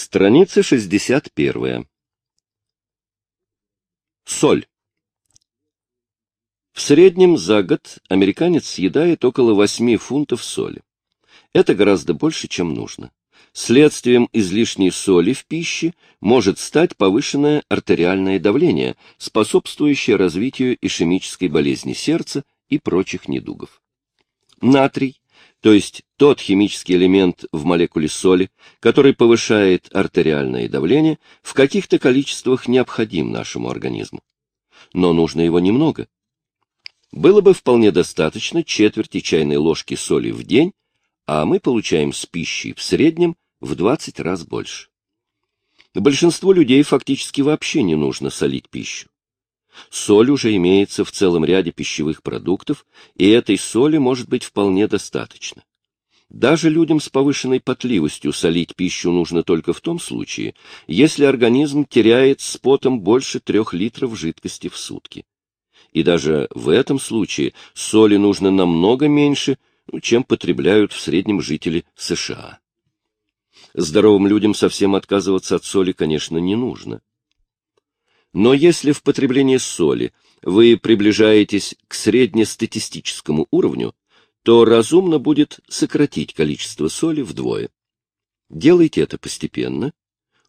Страница 61. Соль. В среднем за год американец съедает около 8 фунтов соли. Это гораздо больше, чем нужно. Следствием излишней соли в пище может стать повышенное артериальное давление, способствующее развитию ишемической болезни сердца и прочих недугов. Натрий, то есть тот химический элемент в молекуле соли, который повышает артериальное давление, в каких-то количествах необходим нашему организму. Но нужно его немного. Было бы вполне достаточно четверти чайной ложки соли в день, а мы получаем с пищей в среднем в 20 раз больше. Большинству людей фактически вообще не нужно солить пищу. Соль уже имеется в целом ряде пищевых продуктов, и этой соли может быть вполне достаточно. Даже людям с повышенной потливостью солить пищу нужно только в том случае, если организм теряет с потом больше трех литров жидкости в сутки. И даже в этом случае соли нужно намного меньше, чем потребляют в среднем жители США. Здоровым людям совсем отказываться от соли, конечно, не нужно. Но если в потреблении соли вы приближаетесь к среднестатистическому уровню, то разумно будет сократить количество соли вдвое. Делайте это постепенно.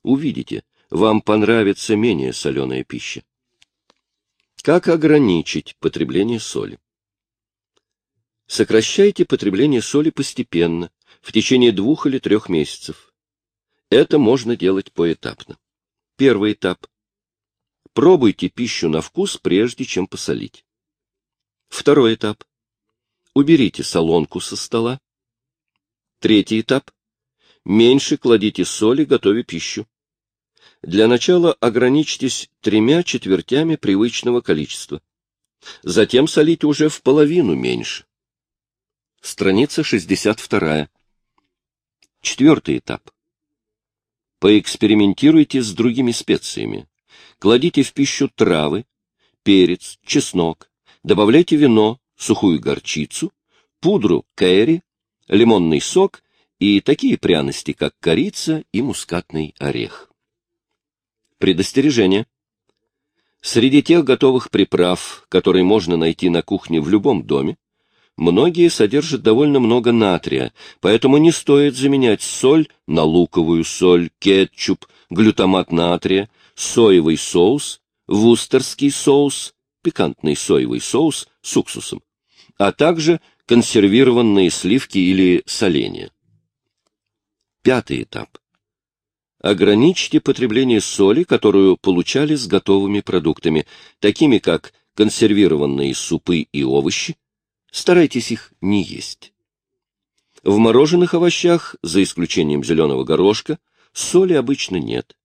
Увидите, вам понравится менее соленая пища. Как ограничить потребление соли? Сокращайте потребление соли постепенно, в течение двух или трех месяцев. Это можно делать поэтапно. Первый этап Пробуйте пищу на вкус, прежде чем посолить. Второй этап. Уберите солонку со стола. Третий этап. Меньше кладите соли, готовя пищу. Для начала ограничьтесь тремя четвертями привычного количества. Затем солите уже в половину меньше. Страница 62. Четвертый этап. Поэкспериментируйте с другими специями. Кладите в пищу травы, перец, чеснок, добавляйте вино, сухую горчицу, пудру кэрри, лимонный сок и такие пряности, как корица и мускатный орех. Предостережение. Среди тех готовых приправ, которые можно найти на кухне в любом доме, многие содержат довольно много натрия, поэтому не стоит заменять соль на луковую соль, кетчуп, глютамат натрия, соевый соус, вустерский соус, пикантный соевый соус с уксусом, а также консервированные сливки или соленья. Пятый этап. Ограничьте потребление соли, которую получали с готовыми продуктами, такими как консервированные супы и овощи. Старайтесь их не есть. В мороженых овощах, за исключением зеленого горошка, соли обычно нет.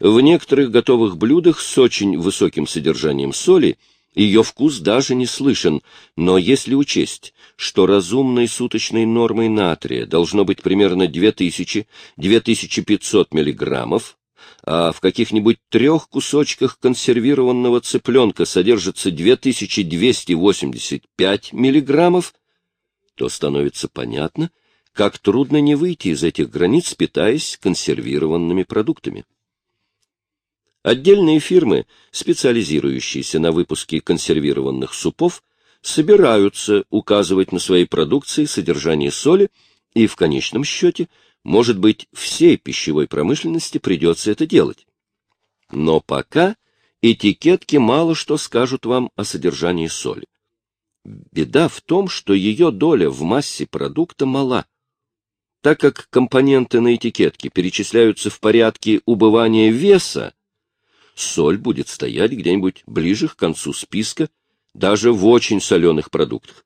В некоторых готовых блюдах с очень высоким содержанием соли ее вкус даже не слышен, но если учесть, что разумной суточной нормой натрия должно быть примерно 2000-2500 миллиграммов, а в каких-нибудь трех кусочках консервированного цыпленка содержится 2285 миллиграммов, то становится понятно, как трудно не выйти из этих границ, питаясь консервированными продуктами. Отдельные фирмы, специализирующиеся на выпуске консервированных супов, собираются указывать на своей продукции содержание соли, и в конечном счете, может быть, всей пищевой промышленности придется это делать. Но пока этикетки мало что скажут вам о содержании соли. Беда в том, что ее доля в массе продукта мала. Так как компоненты на этикетке перечисляются в порядке убывания веса, соль будет стоять где-нибудь ближе к концу списка, даже в очень соленых продуктах.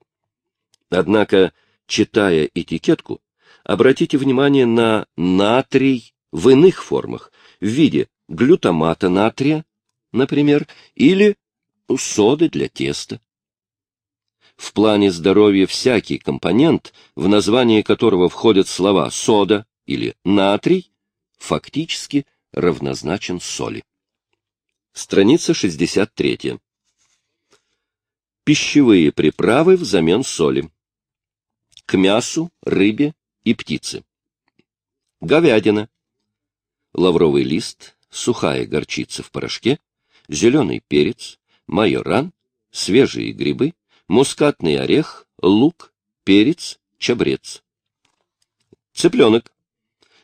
Однако, читая этикетку, обратите внимание на натрий в иных формах, в виде глютамата натрия, например, или соды для теста. В плане здоровья всякий компонент, в название которого входят слова сода или натрий, фактически равнозначен соли. Страница 63. Пищевые приправы взамен соли. К мясу, рыбе и птице. Говядина. лавровый лист, сухая горчица в порошке, зеленый перец, майоран, свежие грибы, мускатный орех, лук, перец, чабрец. Цыпленок.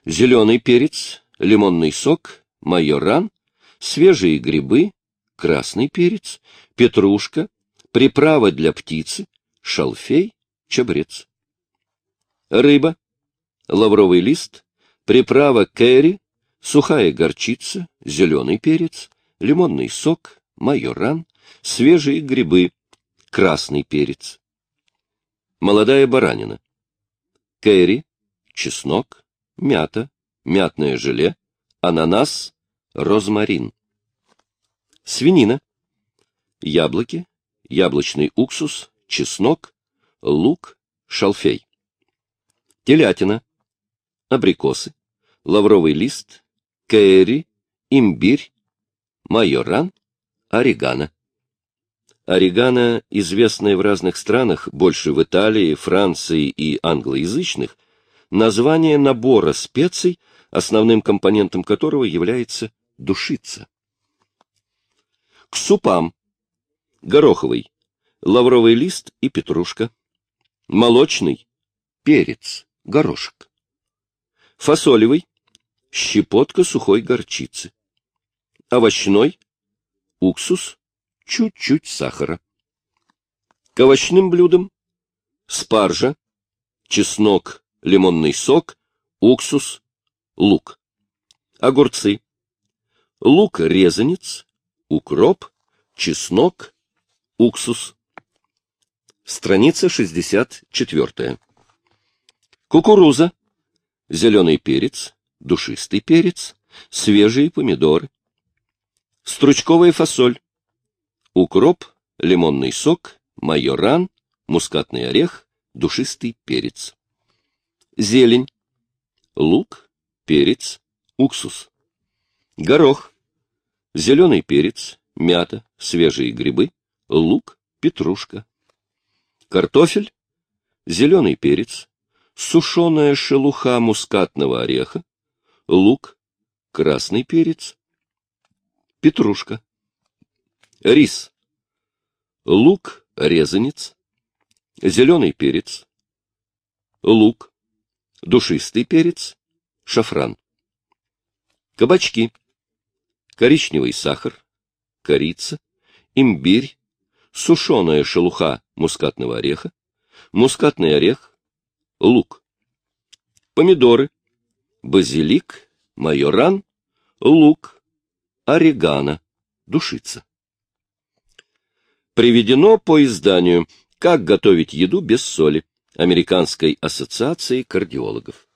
Зеленый перец, лимонный сок, майоран, свежие грибы, красный перец, петрушка, приправа для птицы, шалфей, чабрец. Рыба, лавровый лист, приправа кэрри, сухая горчица, зеленый перец, лимонный сок, майоран, свежие грибы, красный перец. Молодая баранина. Кэрри, чеснок, мята, мятное желе, ананас, розмарин. Свинина. Яблоки, яблочный уксус, чеснок, лук, шалфей. Телятина. Абрикосы, лавровый лист, кэрри, имбирь, майоран, орегано. Орегано, известное в разных странах, больше в Италии, Франции и англоязычных, название набора специй, основным компонентом которого является душица. К супам. Гороховый, лавровый лист и петрушка. Молочный, перец, горошек. Фасолевый, щепотка сухой горчицы. Овощной, уксус, чуть-чуть сахара. К овощным блюдам спаржа, чеснок, лимонный сок, уксус, лук. Огурцы. Лук-резанец, укроп, чеснок, уксус. Страница 64. Кукуруза. Зеленый перец, душистый перец, свежие помидоры. Стручковая фасоль. Укроп, лимонный сок, майоран, мускатный орех, душистый перец. Зелень. Лук, перец, уксус. Горох. Зеленый перец, мята, свежие грибы, лук, петрушка. Картофель. Зеленый перец, сушеная шелуха мускатного ореха, лук, красный перец, петрушка. Рис. Лук, резанец, зеленый перец, лук, душистый перец, шафран. Кабачки. Коричневый сахар, корица, имбирь, сушеная шелуха мускатного ореха, мускатный орех, лук. Помидоры, базилик, майоран, лук, орегано, душица. Приведено по изданию «Как готовить еду без соли» Американской ассоциации кардиологов.